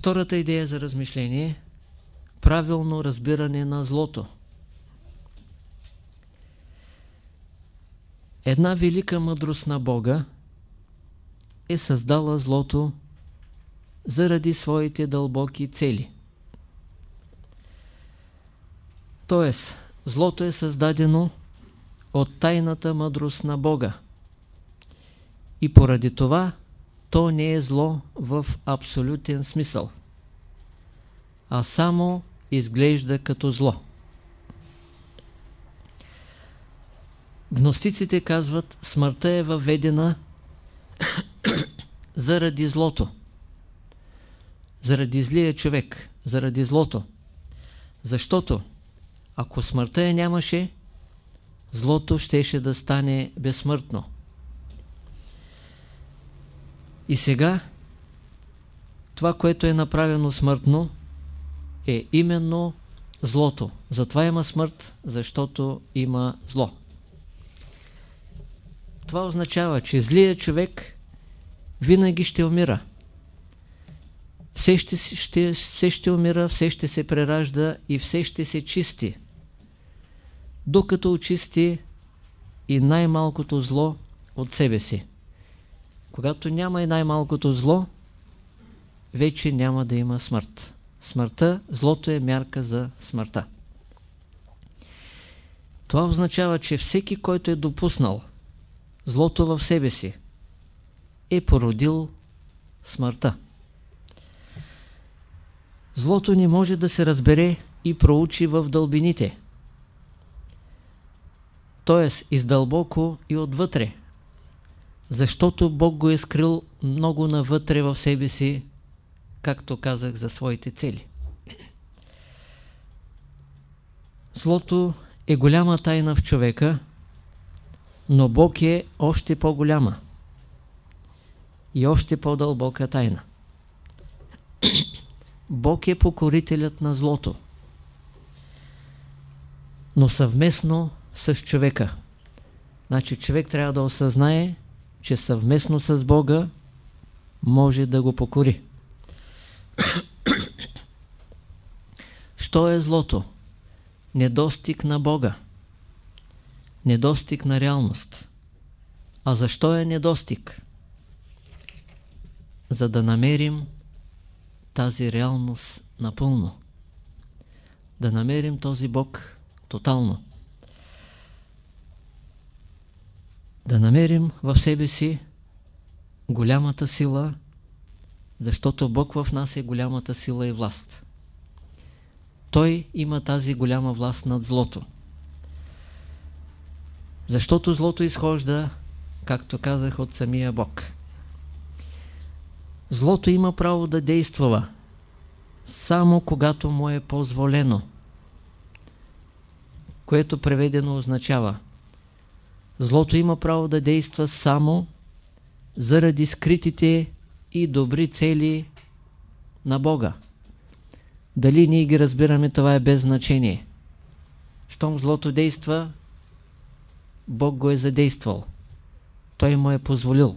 Втората идея за размишление – правилно разбиране на злото. Една велика мъдрост на Бога е създала злото заради своите дълбоки цели. Тоест, злото е създадено от тайната мъдрост на Бога. И поради това то не е зло в абсолютен смисъл, а само изглежда като зло. Гностиците казват, смъртта е въведена заради злото. Заради злия човек, заради злото. Защото, ако смъртта я нямаше, злото щеше да стане безсмъртно. И сега, това, което е направено смъртно, е именно злото. Затова има смърт, защото има зло. Това означава, че злият човек винаги ще умира. Все ще, ще, все ще умира, все ще се преражда и все ще се чисти. Докато очисти и най-малкото зло от себе си. Когато няма и най-малкото зло, вече няма да има смърт. Смъртта, злото е мярка за смъртта. Това означава, че всеки, който е допуснал злото в себе си, е породил смъртта. Злото не може да се разбере и проучи в дълбините. Тоест, издълбоко и отвътре. Защото Бог го е скрил много навътре в себе си, както казах, за своите цели. Злото е голяма тайна в човека, но Бог е още по-голяма и още по-дълбока тайна. Бог е покорителят на злото, но съвместно с човека. Значи човек трябва да осъзнае, че съвместно с Бога може да го покори. Що е злото? Недостиг на Бога. Недостиг на реалност. А защо е недостиг? За да намерим тази реалност напълно. Да намерим този Бог тотално. Да намерим в себе си голямата сила, защото Бог в нас е голямата сила и власт. Той има тази голяма власт над злото. Защото злото изхожда, както казах, от самия Бог. Злото има право да действува само когато му е позволено, което преведено означава Злото има право да действа само заради скритите и добри цели на Бога. Дали ние ги разбираме, това е без значение. Щом злото действа, Бог го е задействал. Той му е позволил.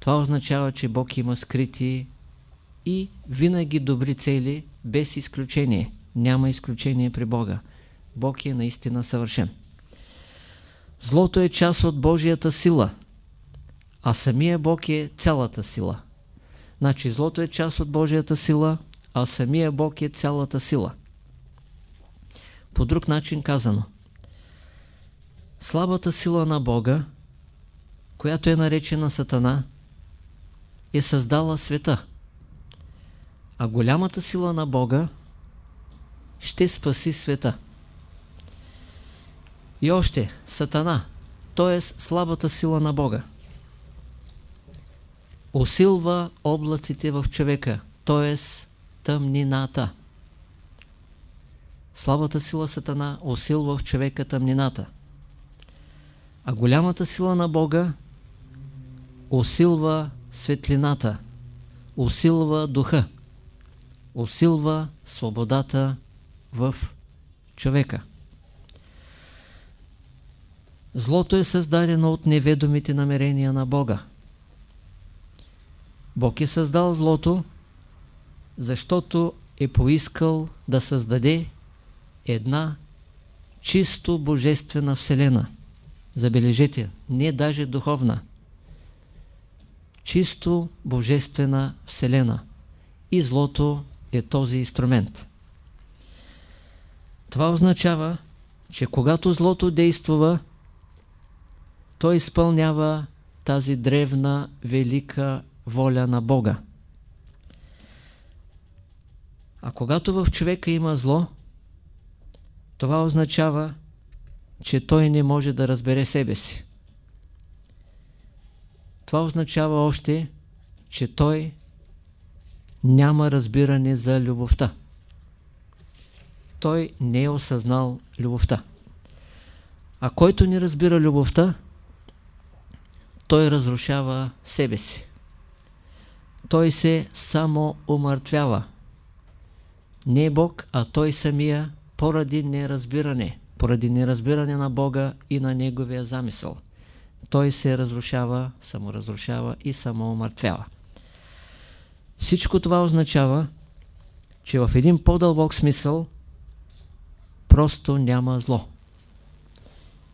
Това означава, че Бог има скрити и винаги добри цели, без изключение. Няма изключение при Бога. Бог е наистина съвършен. Злото е част от Божията сила, а самия Бог е цялата сила. Значи злото е част от Божията сила, а самия Бог е цялата сила. По друг начин казано, слабата сила на Бога, която е наречена Сатана, е създала света. А голямата сила на Бога ще спаси света. И още, Сатана, т.е. слабата сила на Бога. Усилва облаците в човека, т.е. тъмнината. Слабата сила Сатана усилва в човека тъмнината. А голямата сила на Бога усилва светлината, усилва духа, усилва свободата в човека. Злото е създадено от неведомите намерения на Бога. Бог е създал злото, Защото е поискал да създаде една чисто божествена вселена. Забележете, не даже духовна. Чисто божествена вселена. И злото е този инструмент. Това означава, че когато злото действува, то изпълнява тази древна, велика воля на Бога. А когато в човека има зло, това означава, че той не може да разбере себе си. Това означава още, че той няма разбиране за любовта. Той не е осъзнал любовта. А който не разбира любовта, той разрушава себе си. Той се само умъртвява. Не е Бог, а той самия поради неразбиране, поради неразбиране на Бога и на Неговия замисъл. Той се разрушава, саморазрушава и самоумъртвява. Всичко това означава, че в един по-дълбок смисъл просто няма зло.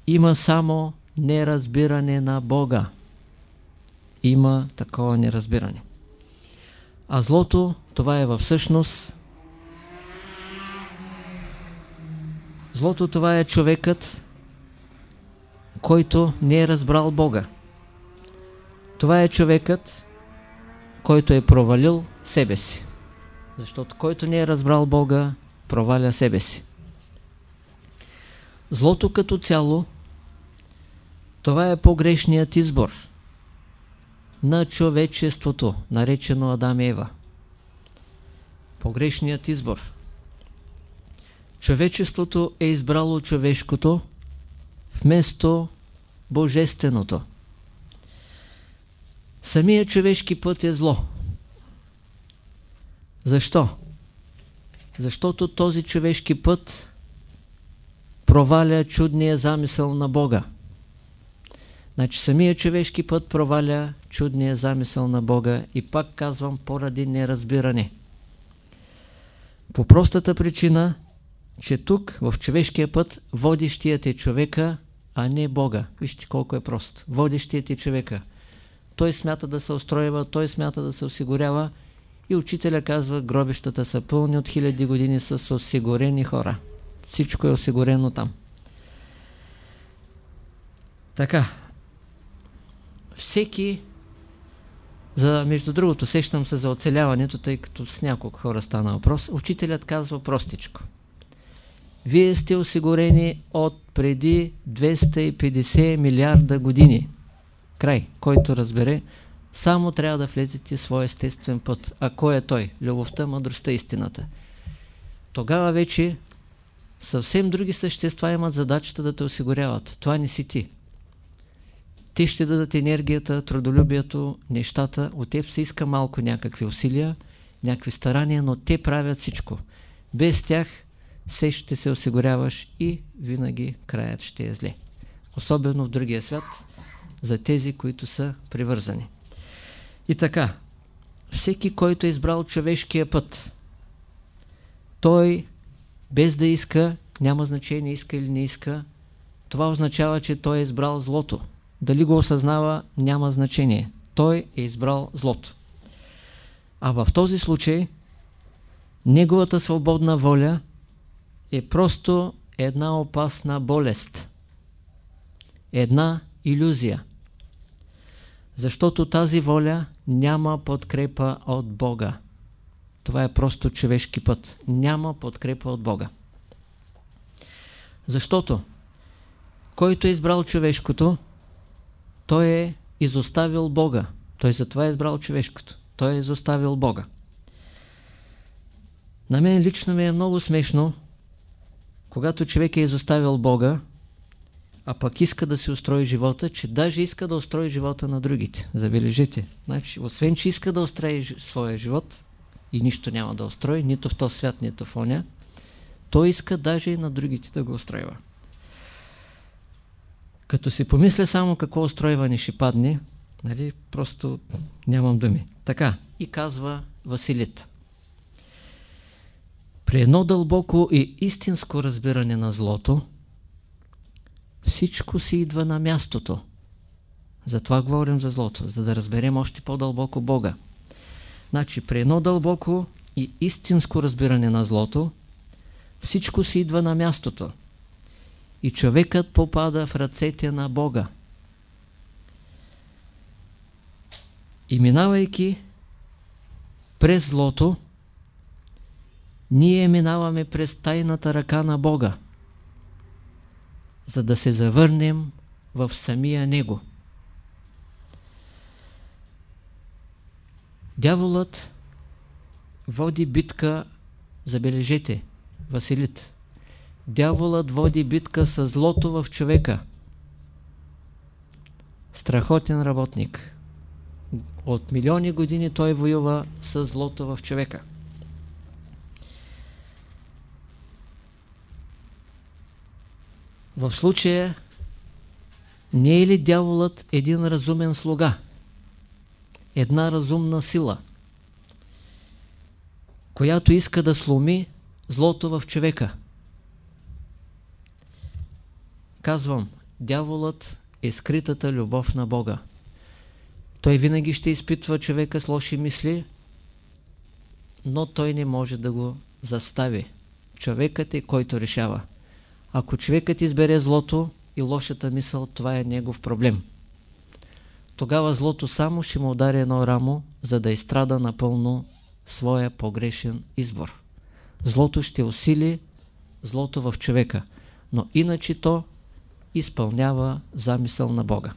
Има само неразбиране на Бога. Има такова неразбиране. А злото, това е във всъщност Злото това е човекът, който не е разбрал Бога. Това е човекът, който е провалил себе си. Защото който не е разбрал Бога, проваля себе си. Злото като цяло, това е погрешният избор на човечеството, наречено Адам и Ева. Погрешният избор. Човечеството е избрало човешкото вместо божественото. Самия човешки път е зло. Защо? Защото този човешки път проваля чудния замисъл на Бога. Значи самия човешки път проваля чудния замисъл на Бога и пак казвам поради неразбиране. По простата причина, че тук в човешкия път водещият е човека, а не Бога. Вижте колко е прост. Водещият е човека. Той смята да се устроива, той смята да се осигурява и учителя казва, гробищата са пълни от хиляди години с осигурени хора. Всичко е осигурено там. Така. Всеки за, между другото, сещам се за оцеляването, тъй като с няколко хора стана въпрос. Учителят казва простичко. Вие сте осигурени от преди 250 милиарда години. Край. Който разбере, само трябва да влезете в своя естествен път. А кой е той? Любовта, мъдростта, истината. Тогава вече съвсем други същества имат задачата да те осигуряват. Това не си ти. Те ще дадат енергията, трудолюбието, нещата. От теб се иска малко някакви усилия, някакви старания, но те правят всичко. Без тях се ще се осигуряваш и винаги краят ще е зле. Особено в другия свят, за тези, които са привързани. И така, всеки, който е избрал човешкия път, той без да иска, няма значение иска или не иска, това означава, че той е избрал злото. Дали го осъзнава, няма значение. Той е избрал злото. А в този случай, неговата свободна воля е просто една опасна болест. Една иллюзия. Защото тази воля няма подкрепа от Бога. Това е просто човешки път. Няма подкрепа от Бога. Защото който е избрал човешкото, той е изоставил Бога. Той затова е избрал човешкото. Той е изоставил Бога. На мен лично ми е много смешно, когато човек е изоставил Бога, а пък иска да си устрои живота, че даже иска да устрои живота на другите. Забележите. Значи, освен, че иска да устрои своя живот и нищо няма да устрои, нито в този свят, нито в оня, той иска даже и на другите да го устройва. Като си помисля само какво устройване ще падне, нали, просто нямам думи. Така, и казва Василит. При едно дълбоко и истинско разбиране на злото, всичко си идва на мястото. Затова говорим за злото, за да разберем още по-дълбоко Бога. Значи, при едно дълбоко и истинско разбиране на злото, всичко си идва на мястото. И човекът попада в ръцете на Бога. И минавайки през злото, ние минаваме през тайната ръка на Бога, за да се завърнем в самия Него. Дяволът води битка, забележете, Василит. Дяволът води битка с злото в човека. Страхотен работник. От милиони години той воюва с злото в човека. В случая не е ли дяволът един разумен слуга? Една разумна сила, която иска да сломи злото в човека. Казвам, дяволът е скритата любов на Бога. Той винаги ще изпитва човека с лоши мисли, но той не може да го застави. Човекът е който решава. Ако човекът избере злото и лошата мисъл, това е негов проблем. Тогава злото само ще му удари едно рамо, за да изстрада напълно своя погрешен избор. Злото ще усили злото в човека, но иначе то изпълнява замисъл на Бога.